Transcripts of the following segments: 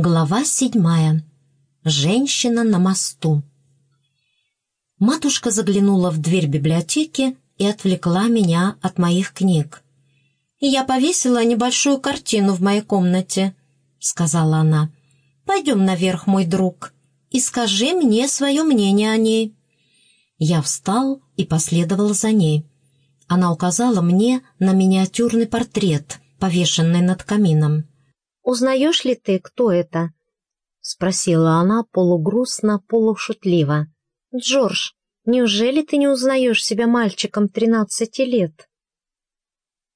Глава седьмая. Женщина на мосту. Матушка заглянула в дверь библиотеки и отвлекла меня от моих книг. «Я повесила небольшую картину в моей комнате», — сказала она. «Пойдем наверх, мой друг, и скажи мне свое мнение о ней». Я встал и последовал за ней. Она указала мне на миниатюрный портрет, повешенный над камином. «Узнаешь ли ты, кто это?» — спросила она полугрустно, полушутливо. «Джордж, неужели ты не узнаешь себя мальчиком тринадцати лет?»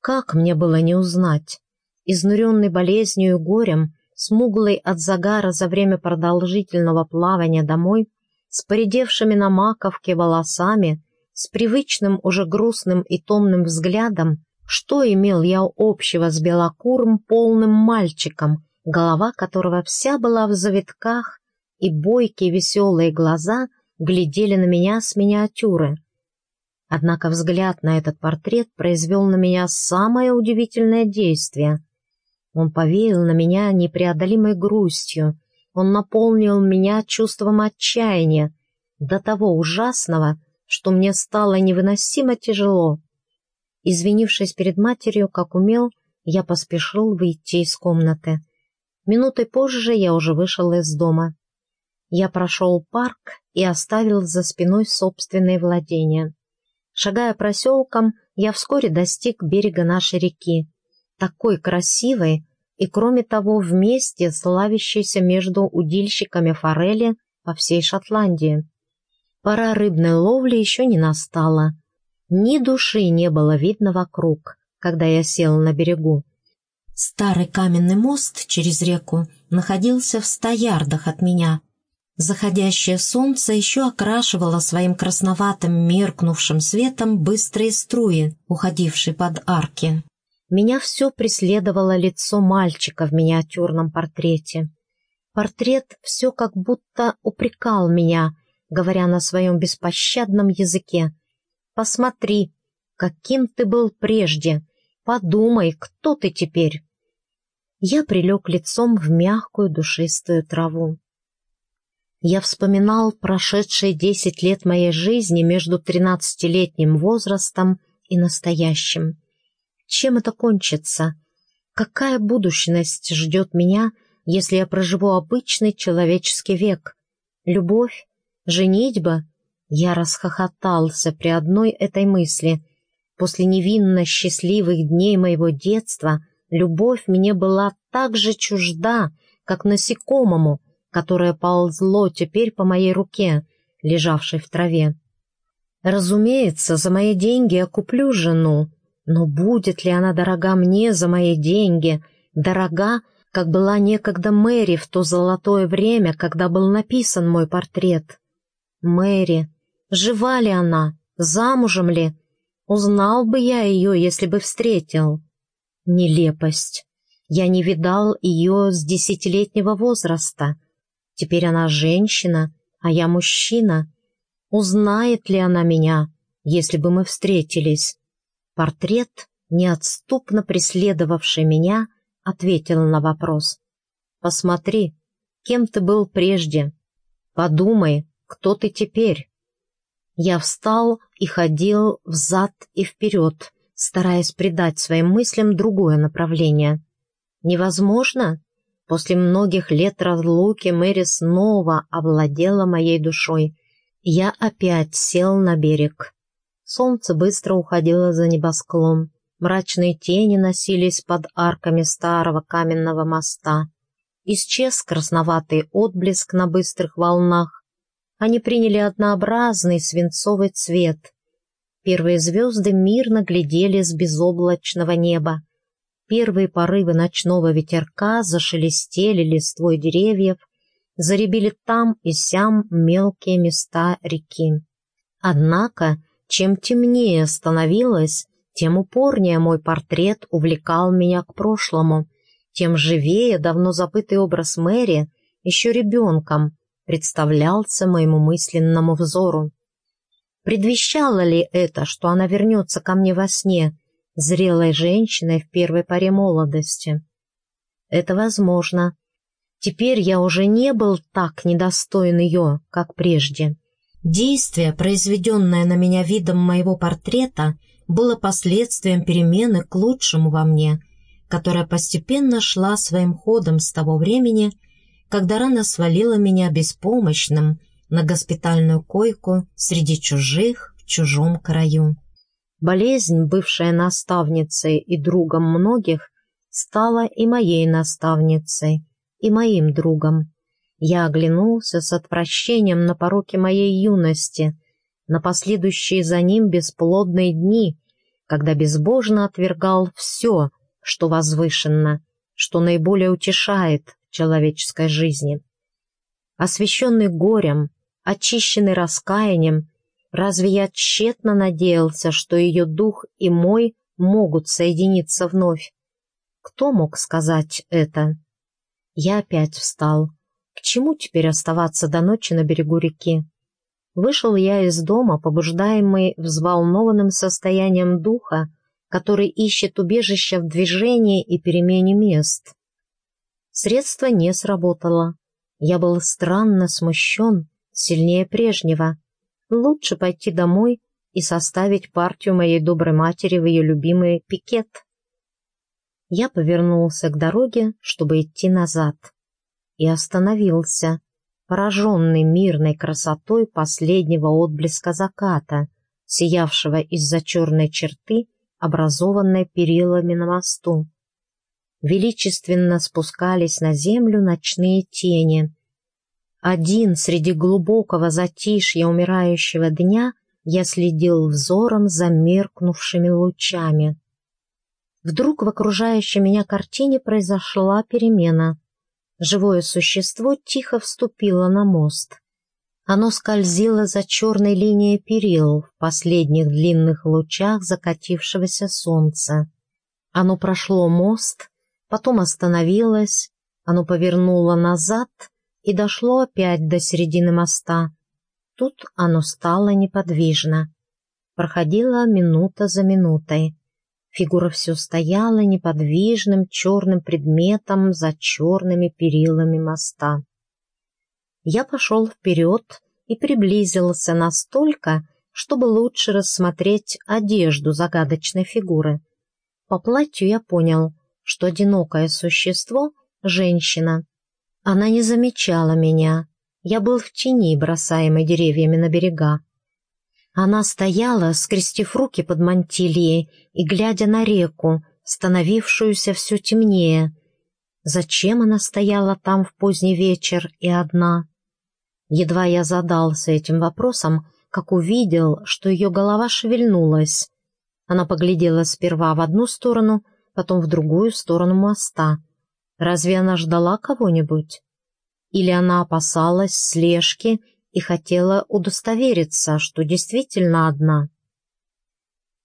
Как мне было не узнать? Изнуренный болезнью и горем, смуглый от загара за время продолжительного плавания домой, с поредевшими на маковке волосами, с привычным уже грустным и томным взглядом, что имел я общего с белокурым полным мальчиком, голова которого вся была в завитках, и бойкие веселые глаза глядели на меня с миниатюры. Однако взгляд на этот портрет произвел на меня самое удивительное действие. Он повеял на меня непреодолимой грустью, он наполнил меня чувством отчаяния, до того ужасного, что мне стало невыносимо тяжело. Извинившись перед матерью, как умел, я поспешил выйти из комнаты. Минутой позже я уже вышел из дома. Я прошел парк и оставил за спиной собственные владения. Шагая проселком, я вскоре достиг берега нашей реки, такой красивой и, кроме того, вместе славящейся между удильщиками форели по всей Шотландии. Пора рыбной ловли еще не настала, ни души не было видно вокруг, когда я сел на берегу. Старый каменный мост через реку находился в ста ярдах от меня. Заходящее солнце еще окрашивало своим красноватым меркнувшим светом быстрые струи, уходившие под арки. Меня все преследовало лицо мальчика в миниатюрном портрете. Портрет все как будто упрекал меня, говоря на своем беспощадном языке. Посмотри, каким ты был прежде. Подумай, кто ты теперь. Я прилег лицом в мягкую душистую траву. Я вспоминал прошедшие десять лет моей жизни между тринадцатилетним возрастом и настоящим. Чем это кончится? Какая будущность ждет меня, если я проживу обычный человеческий век? Любовь? Женитьба? Я расхохотался при одной этой мысли. После невинно счастливых дней моего детства любовь мне была так же чужда, как насекомому, которое ползло теперь по моей руке, лежавшей в траве. Разумеется, за мои деньги я куплю жену, но будет ли она дорога мне за мои деньги, дорога, как была некогда Мэри в то золотое время, когда был написан мой портрет? Мэри, Жива ли она? Замужем ли? Узнал бы я ее, если бы встретил. Нелепость. Я не видал ее с десятилетнего возраста. Теперь она женщина, а я мужчина. Узнает ли она меня, если бы мы встретились? Портрет, неотступно преследовавший меня, ответил на вопрос. «Посмотри, кем ты был прежде. Подумай, кто ты теперь». Я встал и ходил взад и вперед, стараясь придать своим мыслям другое направление. Невозможно? После многих лет разлуки Мэри снова овладела моей душой. Я опять сел на берег. Солнце быстро уходило за небосклон. Мрачные тени носились под арками старого каменного моста. Исчез красноватый отблеск на быстрых волнах, они приняли однообразный свинцовый цвет. Первые звезды мирно глядели с безоблачного неба. Первые порывы ночного ветерка зашелестели листвой деревьев, заребили там и сям мелкие места реки. Однако, чем темнее становилось, тем упорнее мой портрет увлекал меня к прошлому, тем живее давно забытый образ Мэри, еще ребенком, представлялся моему мысленному взору. Предвещало ли это, что она вернется ко мне во сне, зрелой женщиной в первой паре молодости? Это возможно. Теперь я уже не был так недостоин ее, как прежде. Действие, произведенное на меня видом моего портрета, было последствием перемены к лучшему во мне, которая постепенно шла своим ходом с того времени, когда рана свалила меня беспомощным на госпитальную койку среди чужих в чужом краю. Болезнь, бывшая наставницей и другом многих, стала и моей наставницей, и моим другом. Я оглянулся с отвращением на пороки моей юности, на последующие за ним бесплодные дни, когда безбожно отвергал все, что возвышенно, что наиболее утешает человеческой жизни. Освященный горем, очищенный раскаянием, разве я тщетно надеялся, что ее дух и мой могут соединиться вновь? Кто мог сказать это? Я опять встал. К чему теперь оставаться до ночи на берегу реки? Вышел я из дома, побуждаемый взволнованным состоянием духа, который ищет убежище в движении и перемене мест. Средство не сработало. Я был странно смущен, сильнее прежнего. Лучше пойти домой и составить партию моей доброй матери в ее любимый пикет. Я повернулся к дороге, чтобы идти назад, и остановился, пораженный мирной красотой последнего отблеска заката, сиявшего из-за черной черты, образованной перилами на мосту. Величественно спускались на землю ночные тени. Один среди глубокого затишья умирающего дня я следил взором за меркнувшими лучами. Вдруг в окружающей меня картине произошла перемена. Живое существо тихо вступило на мост. Оно скользило за черной линией перил в последних длинных лучах закатившегося солнца. Оно прошло мост, потом остановилось, оно повернуло назад и дошло опять до середины моста. Тут оно стало неподвижно. Проходила минута за минутой. Фигура все стояла неподвижным черным предметом за черными перилами моста. Я пошел вперед и приблизился настолько, чтобы лучше рассмотреть одежду загадочной фигуры. По платью я понял, что одинокое существо — женщина. Она не замечала меня. Я был в тени, бросаемой деревьями на берега. Она стояла, скрестив руки под мантильей и глядя на реку, становившуюся все темнее. Зачем она стояла там в поздний вечер и одна? Едва я задался этим вопросом, как увидел, что ее голова шевельнулась. Она поглядела сперва в одну сторону, потом в другую сторону моста. Разве она ждала кого-нибудь? Или она опасалась слежки и хотела удостовериться, что действительно одна.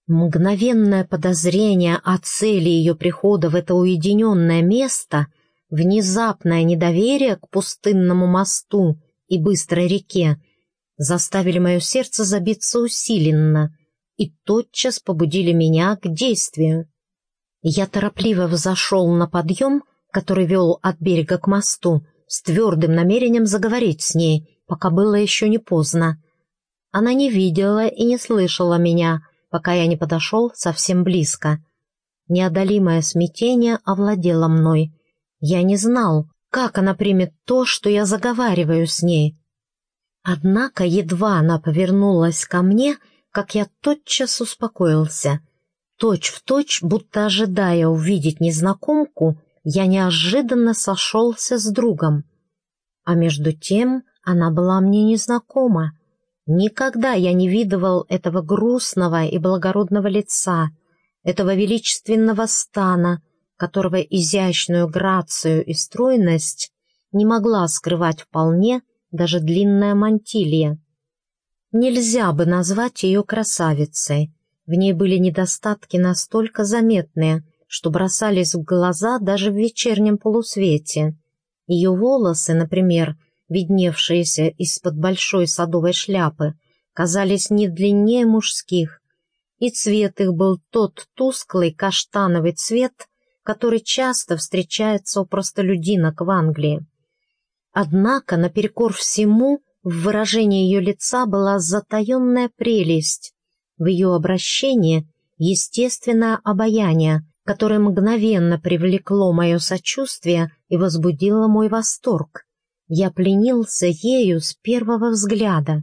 Мгновенное подозрение о цели ее прихода в это уединенное место, внезапное недоверие к пустынному мосту и быстрой реке заставили мое сердце забиться усиленно и тотчас побудили меня к действию. Я торопливо взошел на подъем, который вел от берега к мосту, с твердым намерением заговорить с ней — пока было еще не поздно. Она не видела и не слышала меня, пока я не подошел совсем близко. Неодолимое смятение овладело мной. Я не знал, как она примет то, что я заговариваю с ней. Однако едва она повернулась ко мне, как я тотчас успокоился. Точь в точь, будто ожидая увидеть незнакомку, я неожиданно сошелся с другом. А между тем она была мне незнакома. Никогда я не видывал этого грустного и благородного лица, этого величественного стана, которого изящную грацию и стройность не могла скрывать вполне даже длинная мантилья. Нельзя бы назвать ее красавицей. В ней были недостатки настолько заметные, что бросались в глаза даже в вечернем полусвете. Ее волосы, например, видневшиеся из-под большой садовой шляпы, казались не длиннее мужских, и цвет их был тот тусклый каштановый цвет, который часто встречается у простолюдинок в Англии. Однако, наперекор всему, в выражении ее лица была затаенная прелесть. В ее обращении естественное обаяние, которое мгновенно привлекло мое сочувствие и возбудило мой восторг. Я пленился ею с первого взгляда.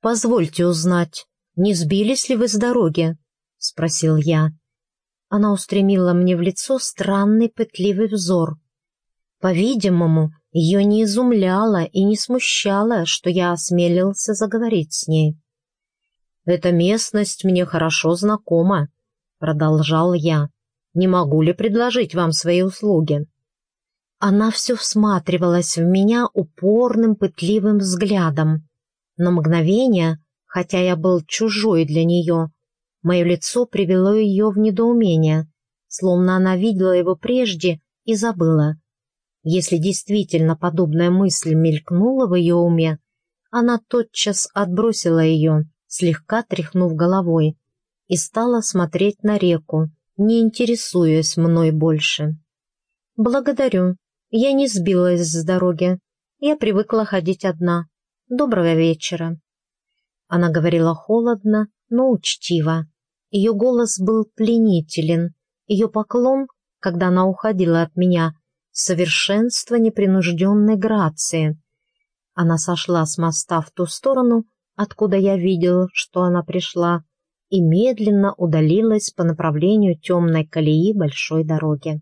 «Позвольте узнать, не сбились ли вы с дороги?» — спросил я. Она устремила мне в лицо странный пытливый взор. По-видимому, ее не изумляло и не смущало, что я осмелился заговорить с ней. «Эта местность мне хорошо знакома», — продолжал я. «Не могу ли предложить вам свои услуги?» Она все всматривалась в меня упорным пытливым взглядом. На мгновение, хотя я был чужой для нее, мое лицо привело ее в недоумение, словно она видела его прежде и забыла. Если действительно подобная мысль мелькнула в ее уме, она тотчас отбросила ее слегка тряхнув головой, и стала смотреть на реку, не интересуясь мной больше. «Благодарю. Я не сбилась с дороги. Я привыкла ходить одна. Доброго вечера». Она говорила холодно, но учтиво. Ее голос был пленителен. Ее поклон, когда она уходила от меня, совершенство непринужденной грации. Она сошла с моста в ту сторону, откуда я видел, что она пришла, и медленно удалилась по направлению темной колеи большой дороги.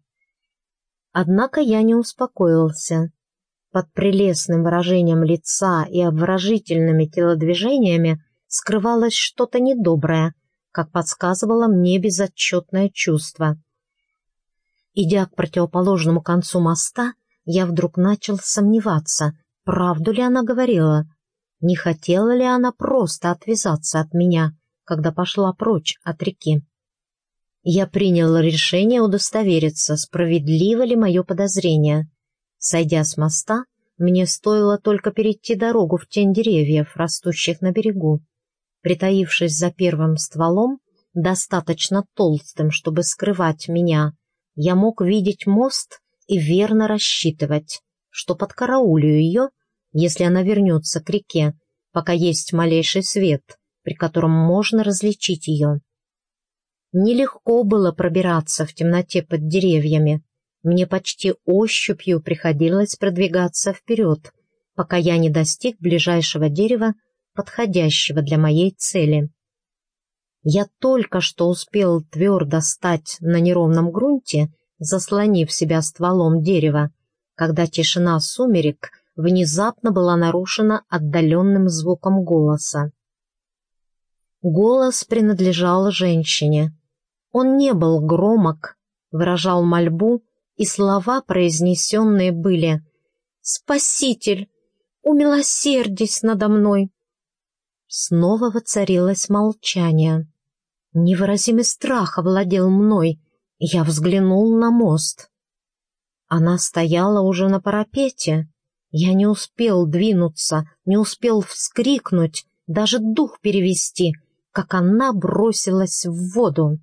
Однако я не успокоился. Под прелестным выражением лица и обворожительными телодвижениями скрывалось что-то недоброе, как подсказывало мне безотчетное чувство. Идя к противоположному концу моста, я вдруг начал сомневаться, правду ли она говорила — не хотела ли она просто отвязаться от меня, когда пошла прочь от реки? Я принял решение удостовериться, справедливо ли мое подозрение. Сойдя с моста, мне стоило только перейти дорогу в тень деревьев, растущих на берегу. Притаившись за первым стволом, достаточно толстым, чтобы скрывать меня, я мог видеть мост и верно рассчитывать, что подкараулю ее если она вернется к реке, пока есть малейший свет, при котором можно различить ее. Нелегко было пробираться в темноте под деревьями. Мне почти ощупью приходилось продвигаться вперед, пока я не достиг ближайшего дерева, подходящего для моей цели. Я только что успел твердо стать на неровном грунте, заслонив себя стволом дерева, когда тишина сумерек внезапно была нарушена отдаленным звуком голоса. Голос принадлежал женщине. Он не был громок, выражал мольбу, и слова, произнесенные были «Спаситель, умилосердись надо мной!» Снова воцарилось молчание. Невыразимый страх овладел мной, я взглянул на мост. Она стояла уже на парапете, я не успел двинуться, не успел вскрикнуть, даже дух перевести, как она бросилась в воду.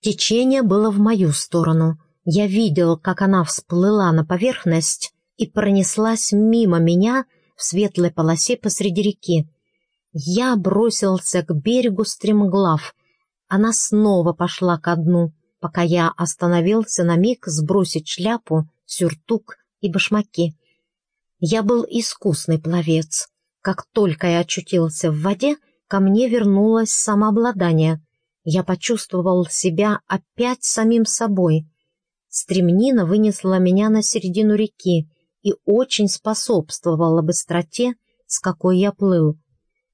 Течение было в мою сторону. Я видел, как она всплыла на поверхность и пронеслась мимо меня в светлой полосе посреди реки. Я бросился к берегу стремглав. Она снова пошла ко дну, пока я остановился на миг сбросить шляпу, сюртук и башмаки. Я был искусный пловец. Как только я очутился в воде, ко мне вернулось самообладание. Я почувствовал себя опять самим собой. Стремнина вынесла меня на середину реки и очень способствовала быстроте, с какой я плыл.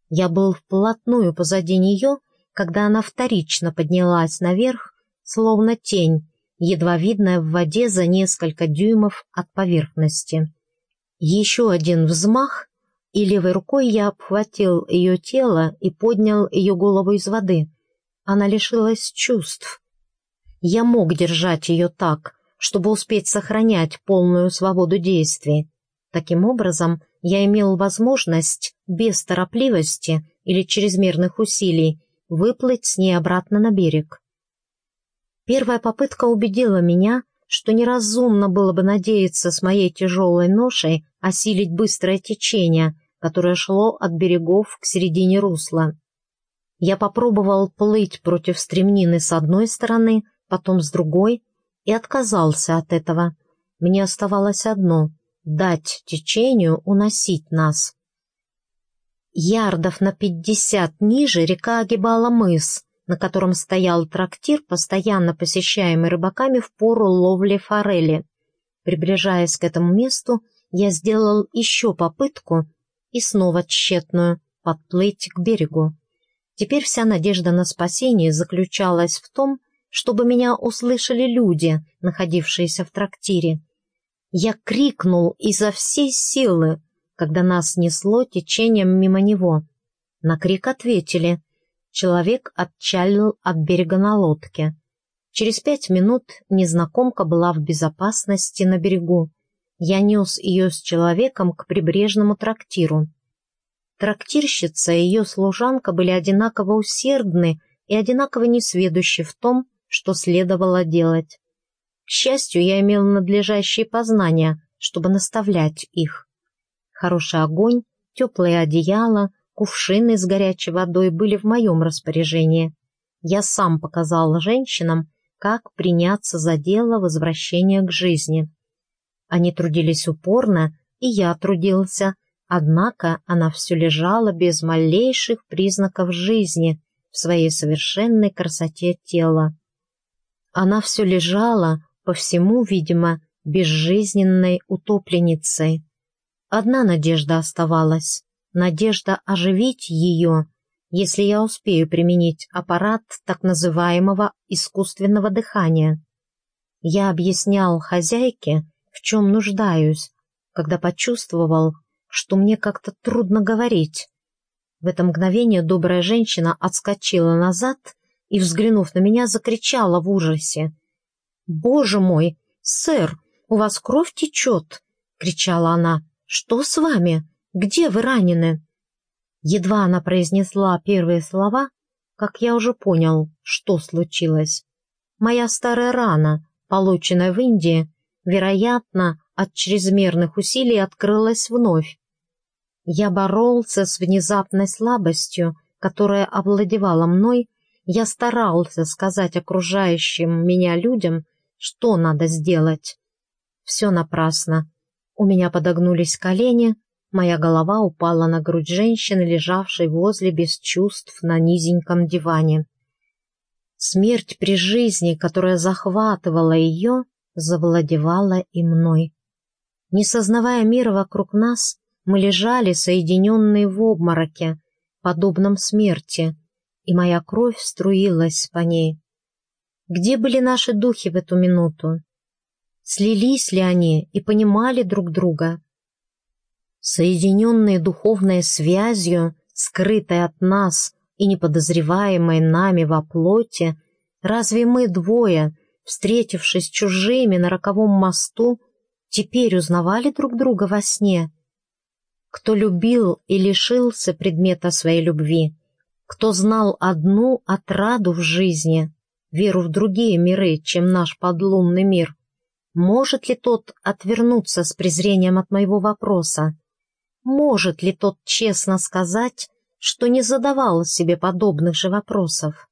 Я был вплотную позади нее, когда она вторично поднялась наверх, словно тень, едва видная в воде за несколько дюймов от поверхности. Еще один взмах, и левой рукой я обхватил ее тело и поднял ее голову из воды. Она лишилась чувств. Я мог держать ее так, чтобы успеть сохранять полную свободу действий. Таким образом, я имел возможность без торопливости или чрезмерных усилий выплыть с ней обратно на берег. Первая попытка убедила меня, что неразумно было бы надеяться с моей тяжелой ношей осилить быстрое течение, которое шло от берегов к середине русла. Я попробовал плыть против стремнины с одной стороны, потом с другой, и отказался от этого. Мне оставалось одно — дать течению уносить нас. Ярдов на пятьдесят ниже река огибала мыс, на котором стоял трактир, постоянно посещаемый рыбаками в пору ловли форели. Приближаясь к этому месту, я сделал еще попытку и снова тщетную подплыть к берегу. Теперь вся надежда на спасение заключалась в том, чтобы меня услышали люди, находившиеся в трактире. Я крикнул изо всей силы, когда нас несло течением мимо него. На крик ответили. Человек отчалил от берега на лодке. Через пять минут незнакомка была в безопасности на берегу. Я нес ее с человеком к прибрежному трактиру. Трактирщица и ее служанка были одинаково усердны и одинаково несведущи в том, что следовало делать. К счастью, я имел надлежащие познания, чтобы наставлять их. Хороший огонь, теплое одеяло, кувшины с горячей водой были в моем распоряжении. Я сам показал женщинам, как приняться за дело возвращения к жизни. Они трудились упорно, и я трудился, Однако она все лежала без малейших признаков жизни в своей совершенной красоте тела. Она все лежала, по всему, видимо, безжизненной утопленницей. Одна надежда оставалась — надежда оживить ее, если я успею применить аппарат так называемого искусственного дыхания. Я объяснял хозяйке, в чем нуждаюсь, когда почувствовал, что мне как-то трудно говорить. В это мгновение добрая женщина отскочила назад и, взглянув на меня, закричала в ужасе. «Боже мой! Сэр, у вас кровь течет!» — кричала она. «Что с вами? Где вы ранены?» Едва она произнесла первые слова, как я уже понял, что случилось. Моя старая рана, полученная в Индии, вероятно, от чрезмерных усилий открылась вновь. Я боролся с внезапной слабостью, которая овладевала мной, я старался сказать окружающим меня людям, что надо сделать. Все напрасно. У меня подогнулись колени, моя голова упала на грудь женщины, лежавшей возле без чувств на низеньком диване. Смерть при жизни, которая захватывала ее, завладевала и мной. Не сознавая мира вокруг нас, мы лежали, соединенные в обмороке, подобном смерти, и моя кровь струилась по ней. Где были наши духи в эту минуту? Слились ли они и понимали друг друга? Соединенные духовной связью, скрытой от нас и неподозреваемой нами во плоти, разве мы двое, встретившись чужими на роковом мосту, теперь узнавали друг друга во сне? Кто любил и лишился предмета своей любви, кто знал одну отраду в жизни, веру в другие миры, чем наш подлунный мир, может ли тот отвернуться с презрением от моего вопроса? Может ли тот честно сказать, что не задавал себе подобных же вопросов?